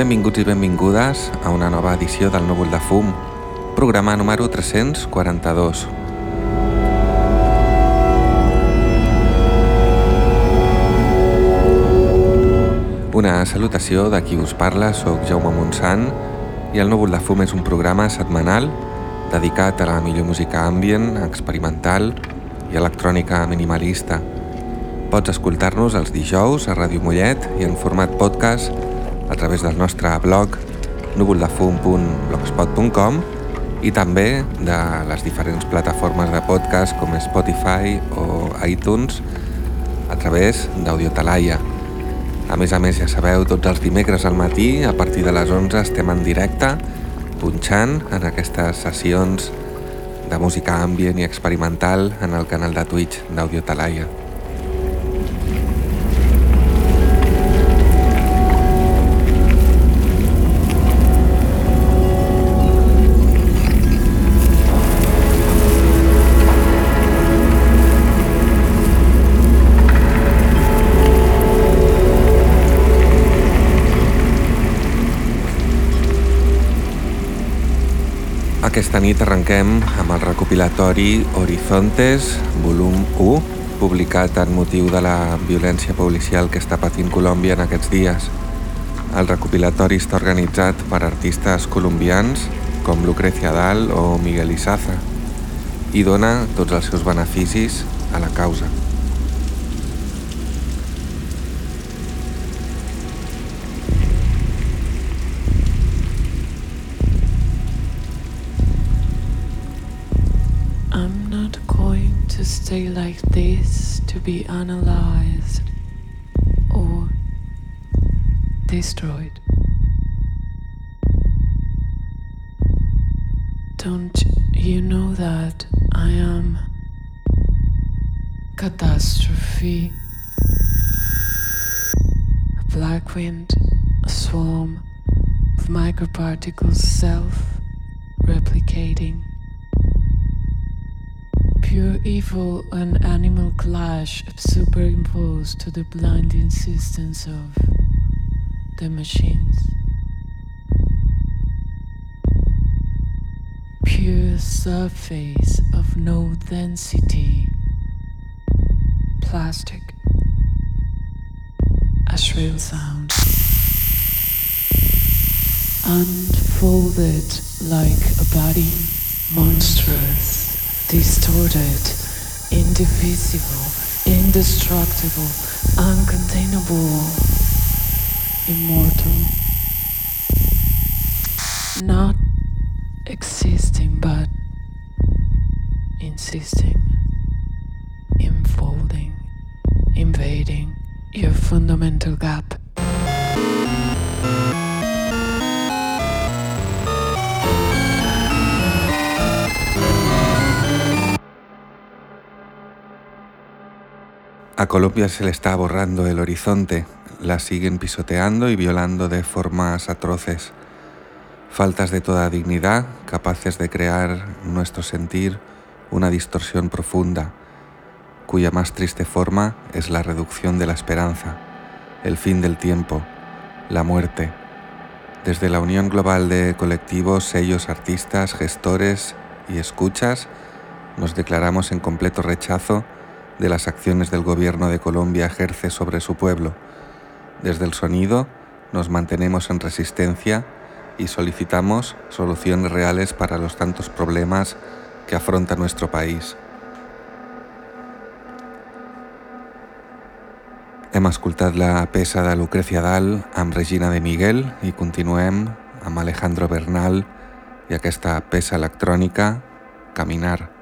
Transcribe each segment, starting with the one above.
benvinguts i benvingudes a una nova edició del Núvol de Fum, programa número 342. Una salutació de qui us parla, sóc Jaume Montsant i el Núvol de Fum és un programa setmanal dedicat a la millor música ambient, experimental i electrònica minimalista. Pots escoltar-nos els dijous a Ràdio Mollet i en format podcast a través del nostre blog núvoldefum.blogspot.com i també de les diferents plataformes de podcast com Spotify o iTunes a través d'Audiotalaia. A més a més, ja sabeu, tots els dimecres al matí, a partir de les 11, estem en directe, punxant en aquestes sessions de música ambient i experimental en el canal de Twitch d'Audiotalaia. Aquesta nit arrenquem amb el recopilatori Horizontes, volum 1, publicat en motiu de la violència policial que està patint Colòmbia en aquests dies. El recopilatori està organitzat per artistes colombians com Lucrecia Dal o Miguel Izaza i dona tots els seus beneficis a la causa. To be analyzed or destroyed. Don't you know that I am catastrophe? A black wind, a swarm of microparticles self replicating pure evil and animal clash superimposed to the blind insistence of the machines. Pure surface of no density, plastic, a shrill sound, unfolded like a body monstrous distorted, indivisible, indestructible, uncontainable, immortal. Not existing but insisting, enfolding, invading your fundamental gap. A Colombia se le está borrando el horizonte, la siguen pisoteando y violando de formas atroces. Faltas de toda dignidad, capaces de crear nuestro sentir una distorsión profunda, cuya más triste forma es la reducción de la esperanza, el fin del tiempo, la muerte. Desde la Unión Global de Colectivos, sellos, artistas, gestores y escuchas, nos declaramos en completo rechazo de las acciones del gobierno de Colombia ejerce sobre su pueblo. Desde el sonido nos mantenemos en resistencia y solicitamos soluciones reales para los tantos problemas que afronta nuestro país. Hem escoltat la peça de Lucrecia Dal amb Regina de Miguel i continuem amb Alejandro Bernal i aquesta peça electrònica Caminar.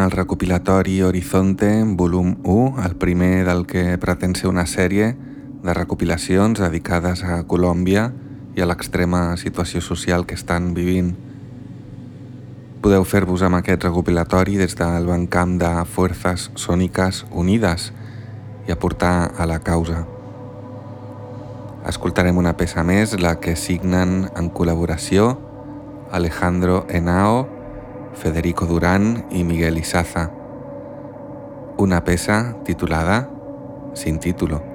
El recopilatori Horizonte, volum 1, el primer del que pretén ser una sèrie de recopilacions dedicades a Colòmbia i a l'extrema situació social que estan vivint. Podeu fer-vos amb aquest recopilatori des del bancamp de Fuerzas Sòniques Unides i aportar a la causa. Escoltarem una peça més, la que signen en col·laboració Alejandro Henao Federico Durán y Miguel Isaza. Una pesa titulada Sin título.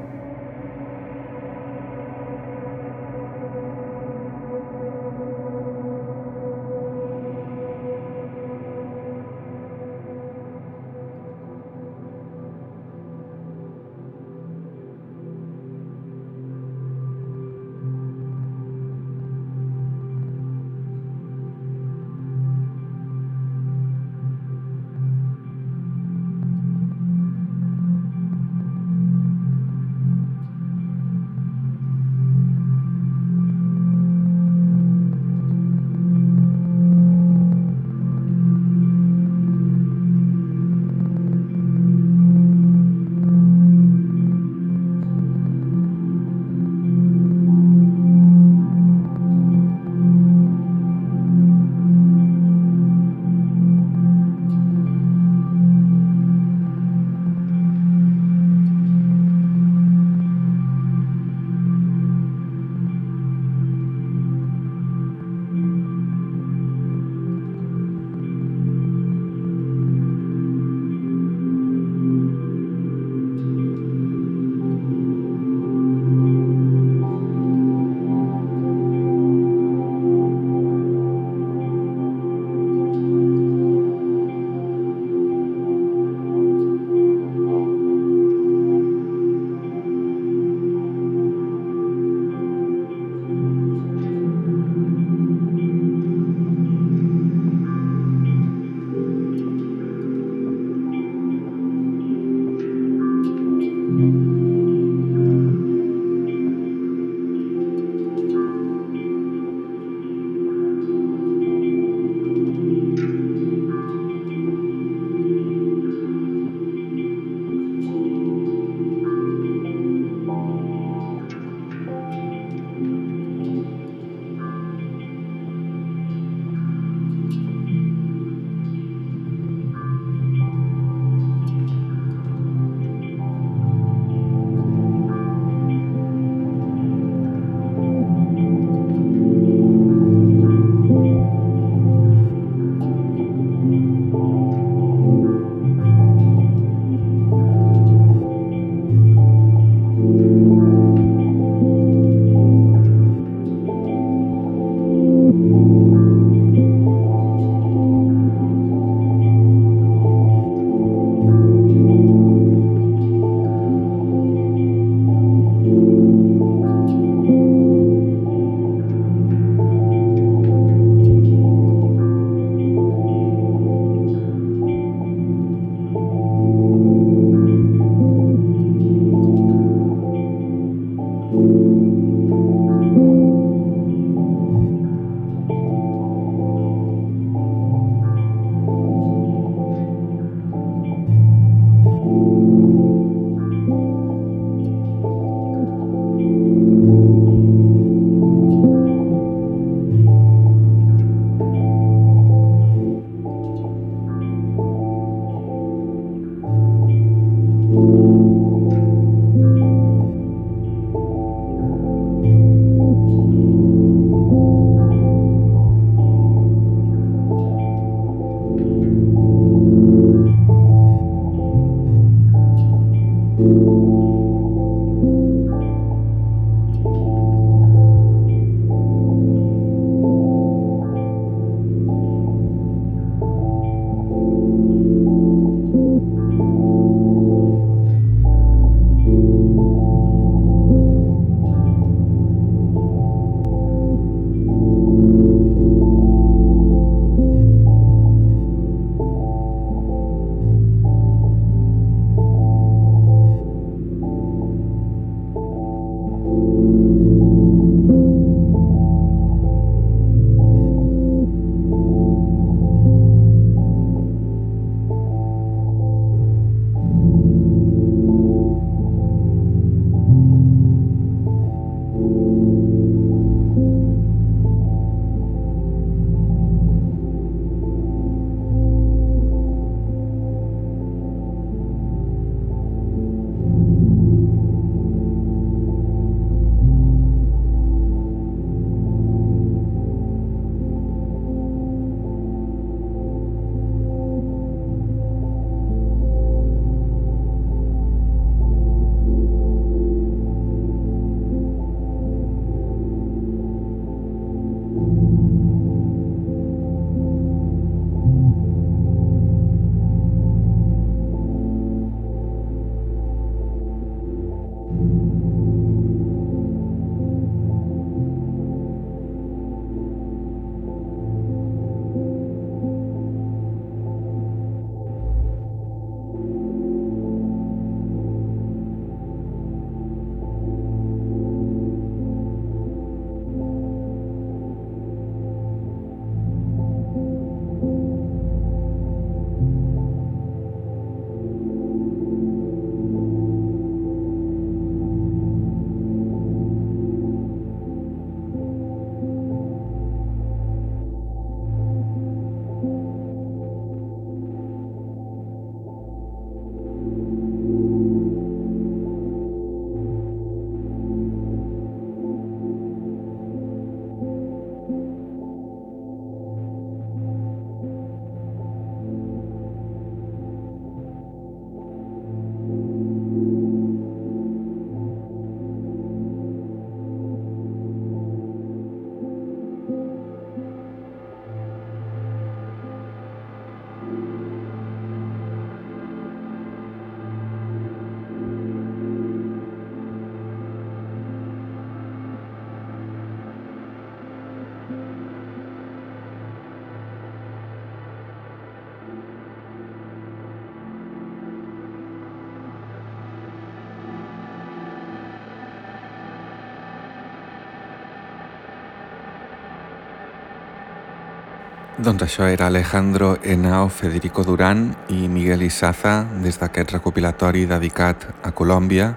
Doncs això era Alejandro Henao, Federico Duran i Miguel Isaza des d'aquest recopilatori dedicat a Colòmbia,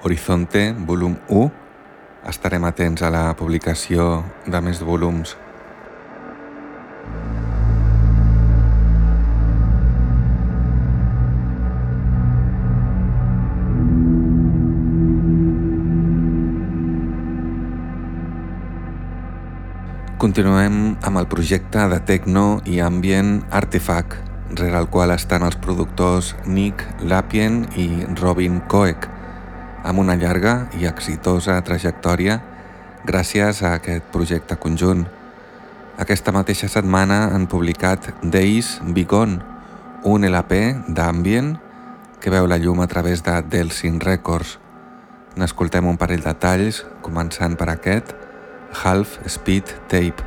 Horizonte, volum 1. Estarem atents a la publicació de més volums. Continuem amb el projecte de techno i ambient Artifact, rere el qual estan els productors Nick Lapien i Robin Koek, amb una llarga i exitosa trajectòria gràcies a aquest projecte conjunt. Aquesta mateixa setmana han publicat Days Begone, un LP d'ambient que veu la llum a través de Delsin Records. N'escoltem un parell de talls, començant per aquest, half speed tape.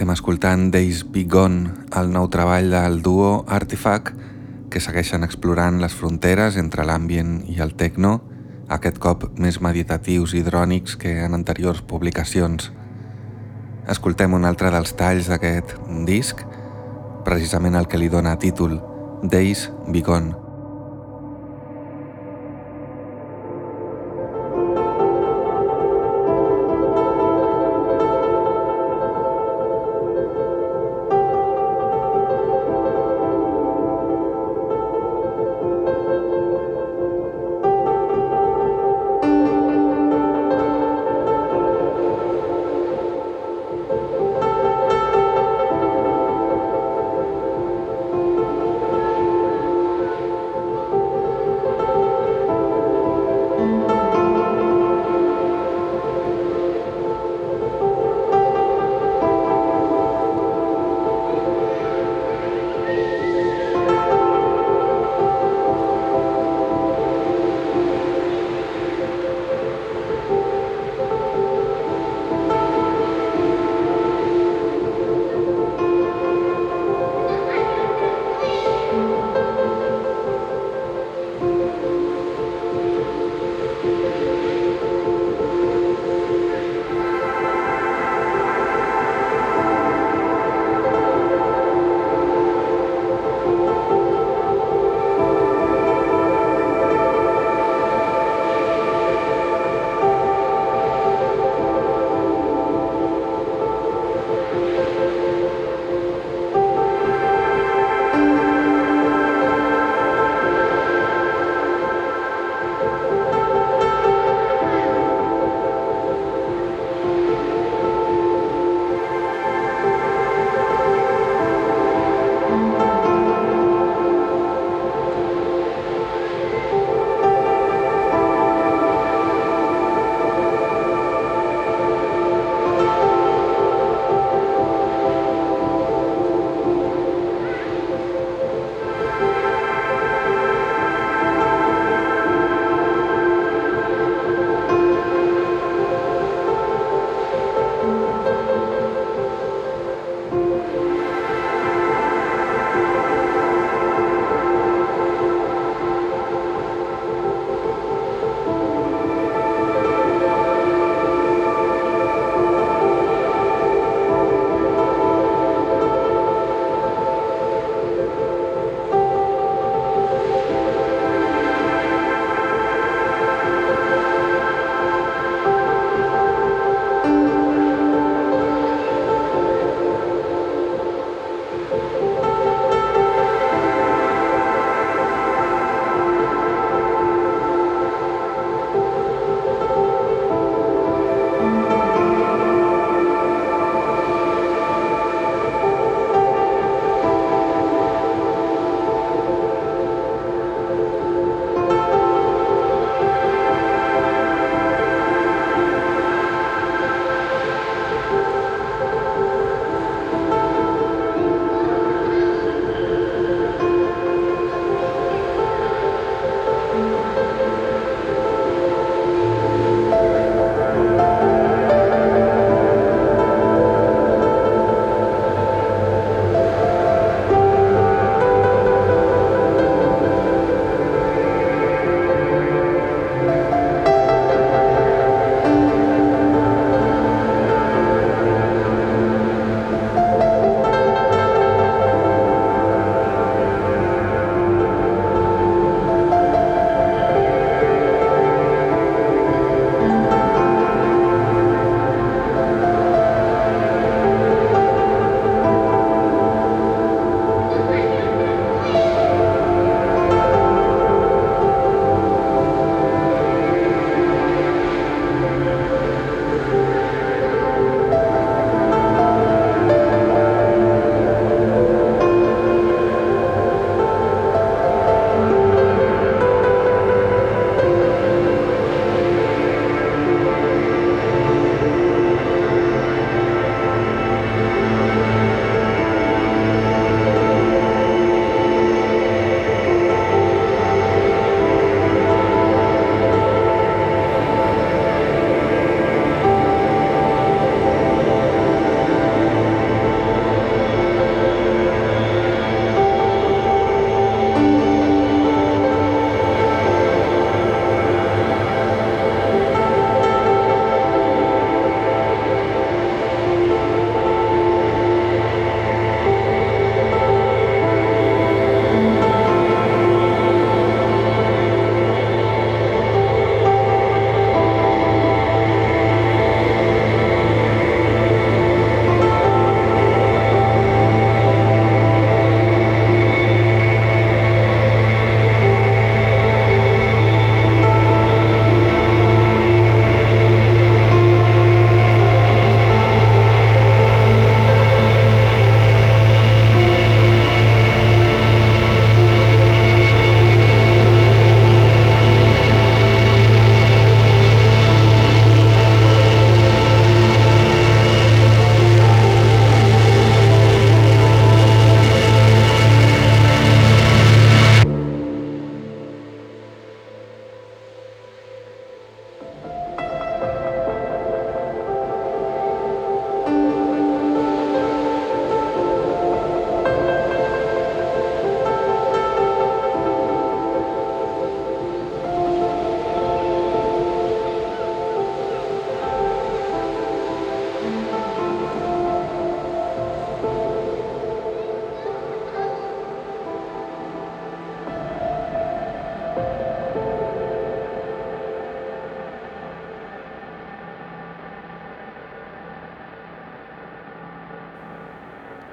Estem escoltant Days Be Gone, el nou treball del duo Artifact, que segueixen explorant les fronteres entre l'ambient i el techno aquest cop més meditatius i drònics que en anteriors publicacions. Escoltem un altre dels talls d'aquest disc, precisament el que li dona títol, Days Begone.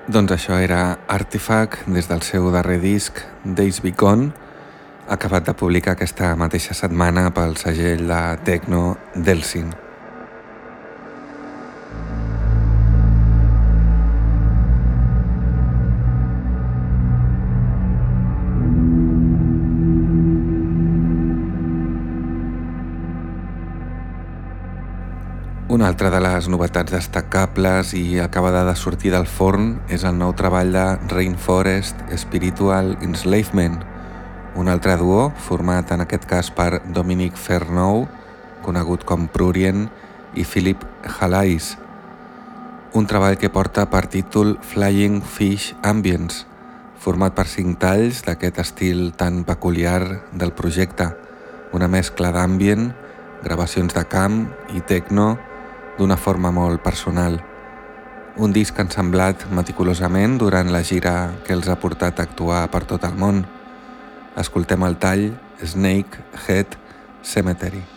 Doncs això era Artifact des del seu darrer disc Days Be Gone, acabat de publicar aquesta mateixa setmana pel segell de Tecno Delsin. Una altra de les novetats destacables i acabada de sortir del forn és el nou treball de Rainforest Spiritual Enslavement, un altre duo format en aquest cas per Dominic Fernou, conegut com Prurien, i Philip Halais. Un treball que porta per títol Flying Fish Ambience, format per cinc talls d'aquest estil tan peculiar del projecte, una mescla d'ambient, gravacions de camp i techno, d'una forma molt personal. Un disc ensamblat meticulosament durant la gira que els ha portat a actuar per tot el món. Escoltem el tall Snake Head Cemetery.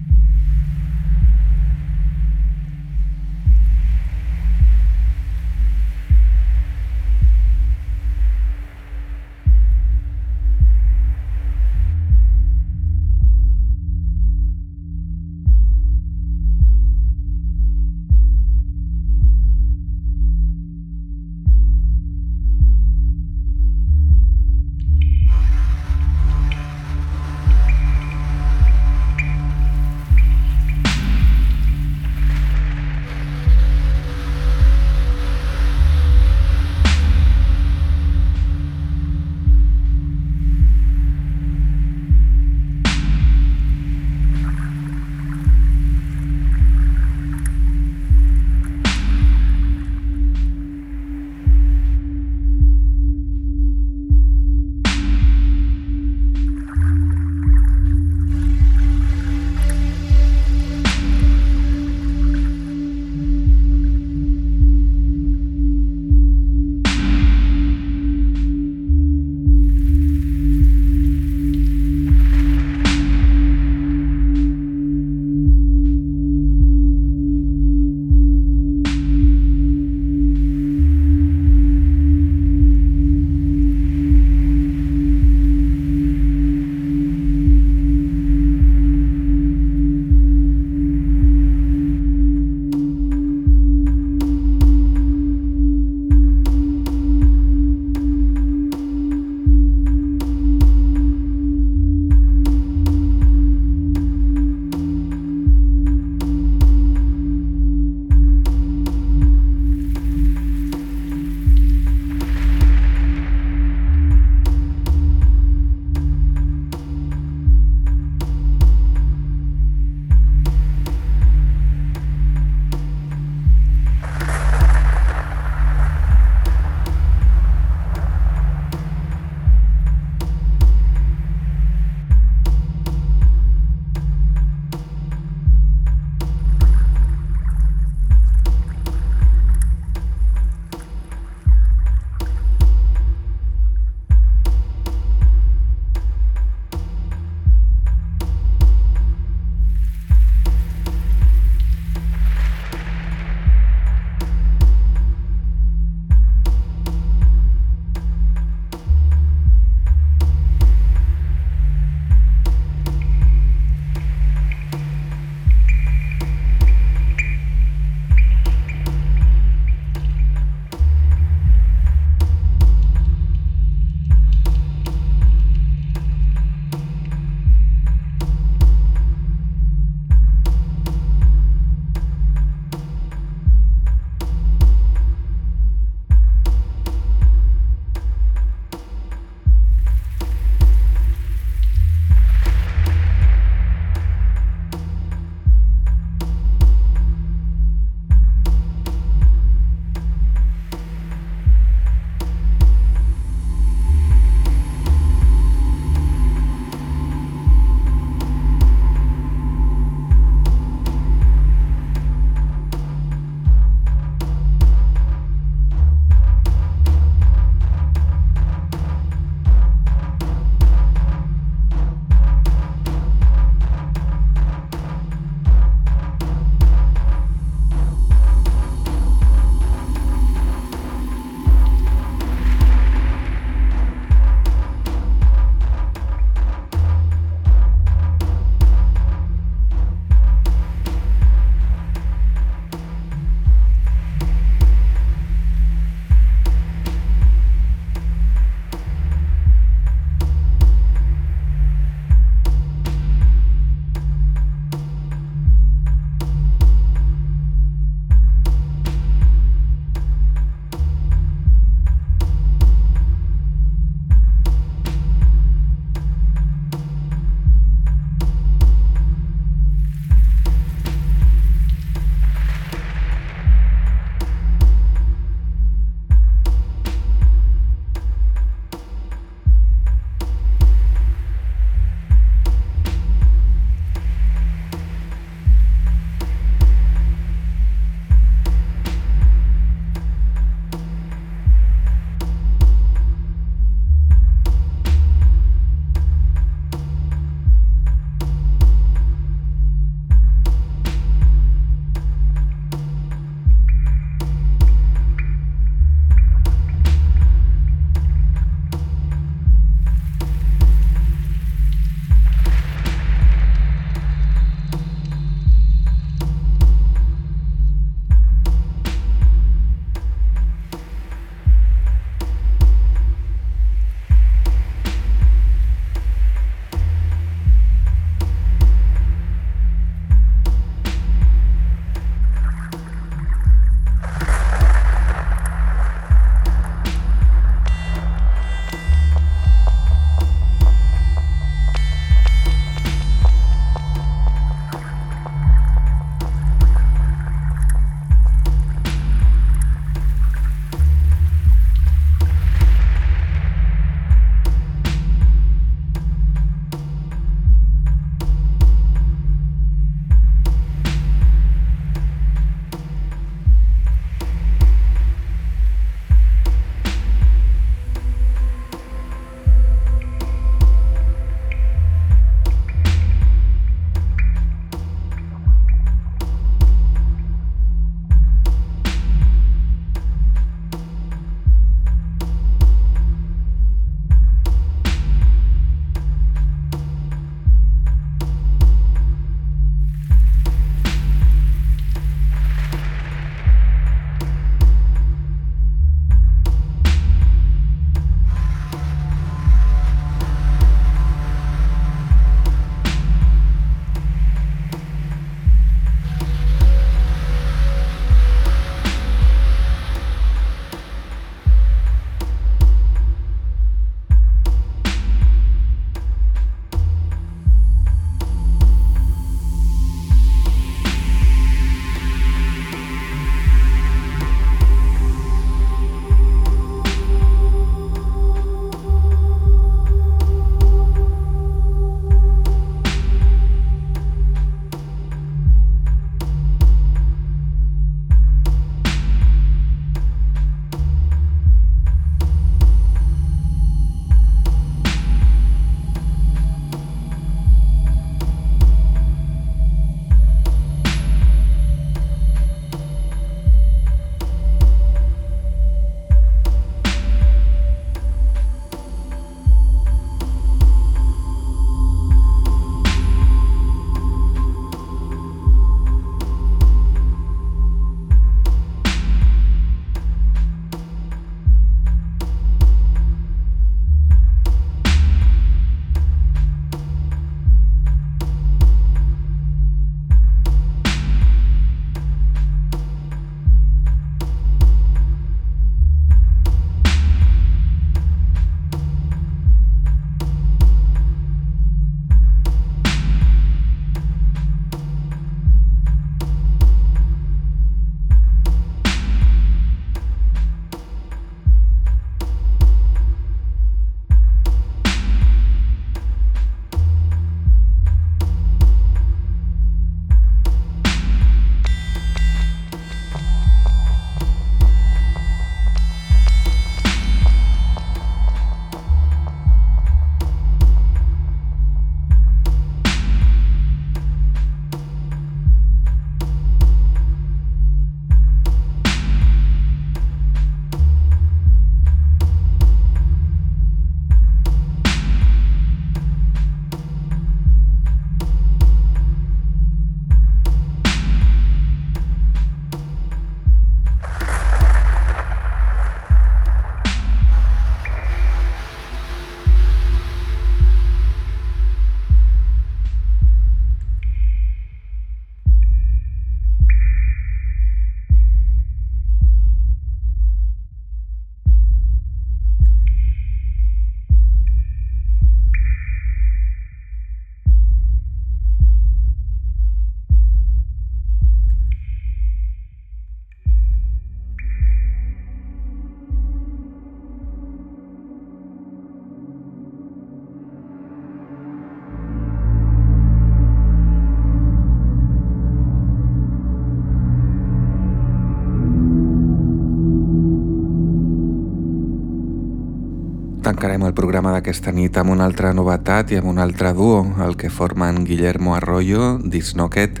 Tancarem el programa d'aquesta nit amb una altra novetat i amb un altre duo, el que formen Guillermo Arroyo, Disnocket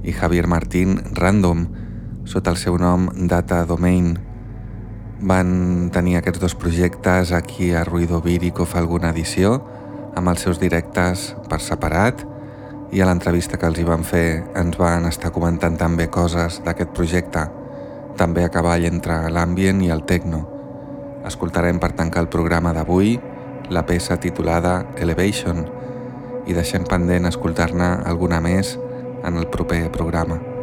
i Javier Martín Random, sota el seu nom Data Domain. Van tenir aquests dos projectes aquí a Ruido Vírico fa alguna edició, amb els seus directes per separat, i a l'entrevista que els hi van fer ens van estar comentant també coses d'aquest projecte, també a cavall entre l'ambient i el techno. Escoltarem per tancar el programa d'avui la peça titulada Elevation i deixem pendent escoltar-ne alguna més en el proper programa.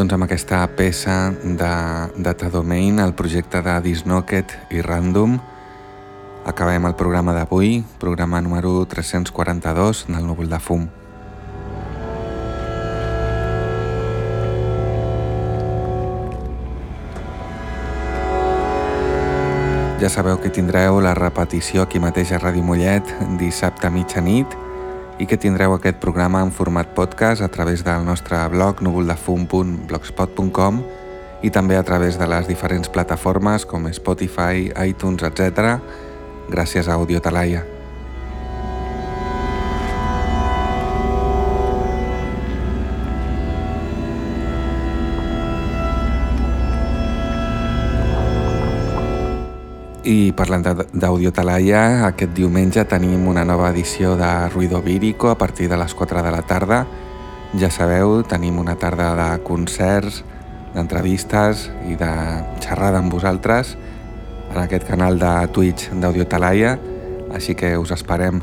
Doncs amb aquesta peça de Data Domain, el projecte de Disnocket i Random, acabem el programa d'avui, programa número 342 del Núvol de Fum. Ja sabeu que tindreu la repetició aquí mateix a Ràdio Mollet dissabte a mitjanit i que tindreu aquest programa en format podcast a través del nostre blog núvoldefum.blogspot.com i també a través de les diferents plataformes com Spotify, iTunes, etc. gràcies a Audio Talaia. I parlant d'Audio Talaia, aquest diumenge tenim una nova edició de Ruido Vírico a partir de les 4 de la tarda. Ja sabeu, tenim una tarda de concerts, d'entrevistes i de xerrada amb vosaltres en aquest canal de Twitch d'Audio Talaia, així que us esperem.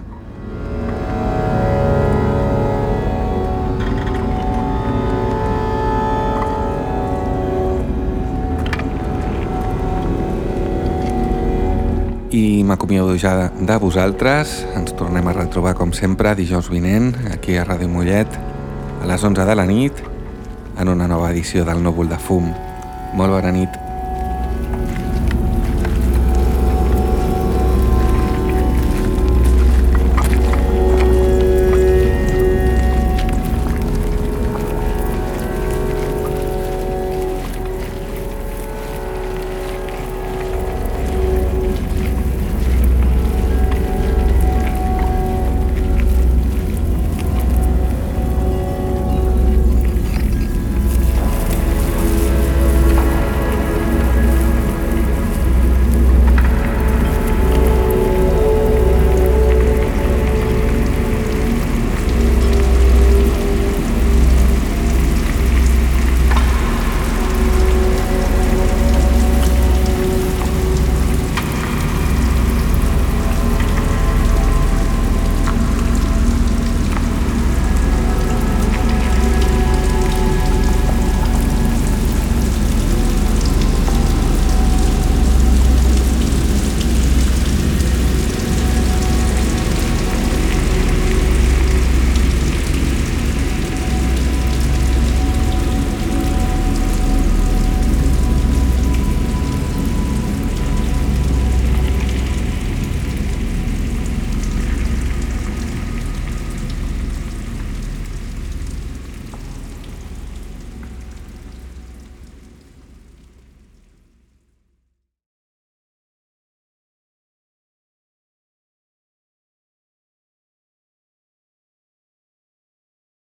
M'acomiado ja de vosaltres. Ens tornem a retrobar, com sempre, dijous vinent, aquí a Ràdio Mollet, a les 11 de la nit, en una nova edició del Núvol de Fum. Molt bona nit.